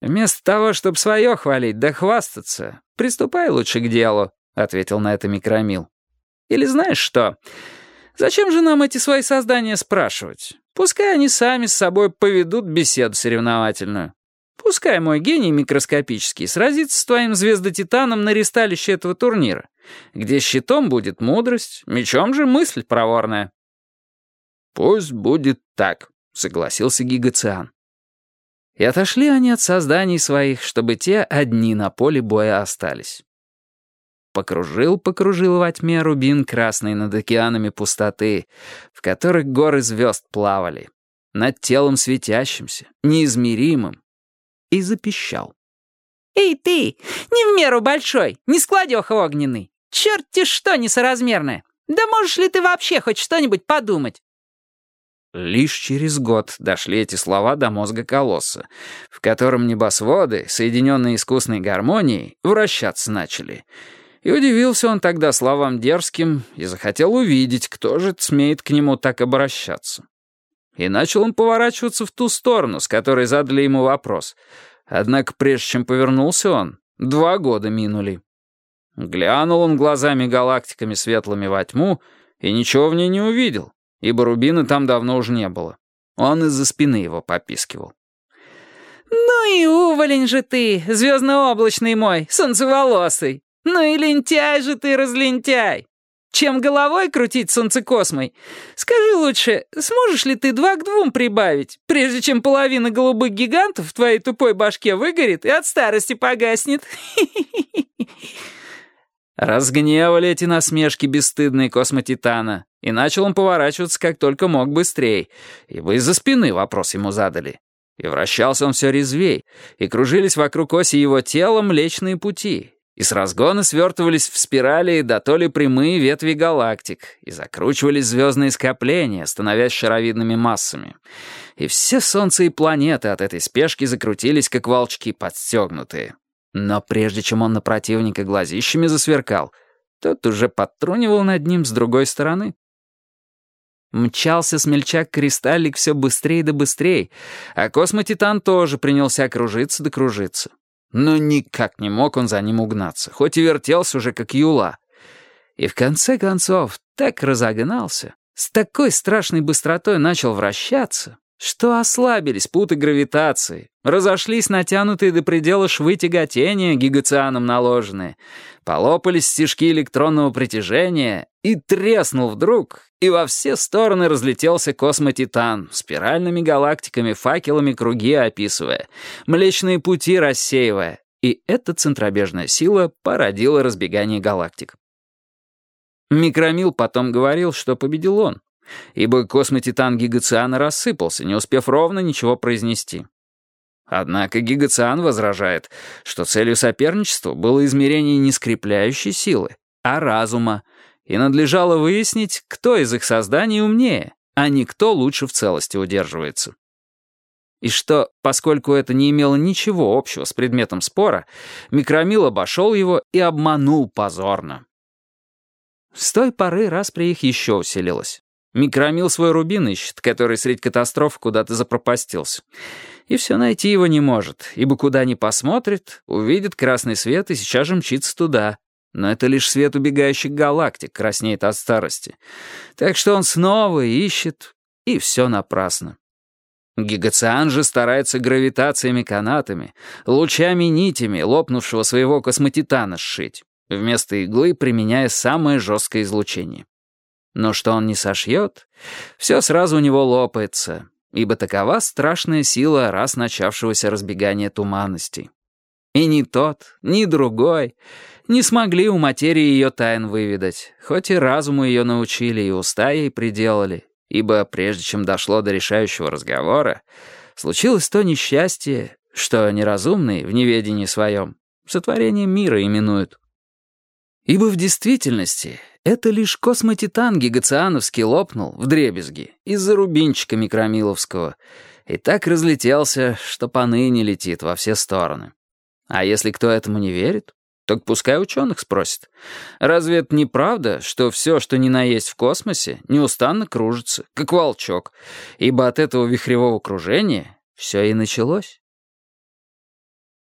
«Вместо того, чтобы свое хвалить да хвастаться, приступай лучше к делу», — ответил на это Микромил. «Или знаешь что? Зачем же нам эти свои создания спрашивать? Пускай они сами с собой поведут беседу соревновательную. Пускай мой гений микроскопический сразится с твоим звездотитаном на ристалище этого турнира, где щитом будет мудрость, мечом же мысль проворная». «Пусть будет так», — согласился Гигациан. И отошли они от созданий своих, чтобы те одни на поле боя остались. Покружил-покружил во тьме рубин красный над океанами пустоты, в которых горы звезд плавали, над телом светящимся, неизмеримым, и запищал. «Эй ты, не в меру большой, не складёха огненный! Черт-те что несоразмерное! Да можешь ли ты вообще хоть что-нибудь подумать?» Лишь через год дошли эти слова до мозга колосса, в котором небосводы, соединенные искусной гармонией, вращаться начали. И удивился он тогда словам дерзким и захотел увидеть, кто же смеет к нему так обращаться. И начал он поворачиваться в ту сторону, с которой задали ему вопрос. Однако прежде чем повернулся он, два года минули. Глянул он глазами-галактиками светлыми во тьму и ничего в ней не увидел ибо рубина там давно уже не было. Он из-за спины его попискивал. «Ну и уволень же ты, звездно-облачный мой, солнцеволосый! Ну и лентяй же ты, разлентяй! Чем головой крутить солнцекосмой? Скажи лучше, сможешь ли ты два к двум прибавить, прежде чем половина голубых гигантов в твоей тупой башке выгорит и от старости погаснет?» Разгневали эти насмешки бесстыдные космотитана, и начал он поворачиваться как только мог быстрее, ибо из-за спины вопрос ему задали. И вращался он все резвей, и кружились вокруг оси его тела млечные пути, и с разгона свертывались в спирали да то ли прямые ветви галактик, и закручивались звездные скопления, становясь шаровидными массами. И все солнца и планеты от этой спешки закрутились, как волчки подстегнутые. Но прежде чем он на противника глазищами засверкал, тот уже подтрунивал над ним с другой стороны. Мчался смельчак-кристаллик все быстрее да быстрее, а космотитан тоже принялся кружиться да кружиться. Но никак не мог он за ним угнаться, хоть и вертелся уже как юла. И в конце концов так разогнался, с такой страшной быстротой начал вращаться, что ослабились путы гравитации, разошлись натянутые до предела швы тяготения, гигацианом наложенные, полопались стежки электронного притяжения, и треснул вдруг, и во все стороны разлетелся космотитан, спиральными галактиками, факелами круги описывая, млечные пути рассеивая, и эта центробежная сила породила разбегание галактик. Микромил потом говорил, что победил он, ибо космотитан Гигациана рассыпался, не успев ровно ничего произнести. Однако Гигациан возражает, что целью соперничества было измерение не скрепляющей силы, а разума, и надлежало выяснить, кто из их созданий умнее, а не кто лучше в целости удерживается. И что, поскольку это не имело ничего общего с предметом спора, Микромил обошел его и обманул позорно. С той поры распри их еще усилилась. Микромил свой рубин ищет, который средь катастроф куда-то запропастился. И все найти его не может, ибо куда ни посмотрит, увидит красный свет и сейчас же мчится туда. Но это лишь свет убегающих галактик краснеет от старости. Так что он снова ищет, и все напрасно. Гигациан же старается гравитациями-канатами, лучами-нитями лопнувшего своего космотитана сшить, вместо иглы применяя самое жесткое излучение. Но что он не сошьет, все сразу у него лопается, ибо такова страшная сила раз начавшегося разбегания туманностей. И ни тот, ни другой не смогли у материи ее тайн выведать, хоть и разуму ее научили и уста ей приделали, ибо прежде чем дошло до решающего разговора, случилось то несчастье, что неразумный в неведении своем сотворением мира именуют. Ибо в действительности это лишь космотитан гигациановский лопнул в дребезги из-за рубинчика микромиловского и так разлетелся, что поныне летит во все стороны. А если кто этому не верит, так пускай ученых спросит. Разве это не правда, что все, что ни на есть в космосе, неустанно кружится, как волчок, ибо от этого вихревого кружения все и началось?